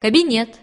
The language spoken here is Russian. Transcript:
кабинет.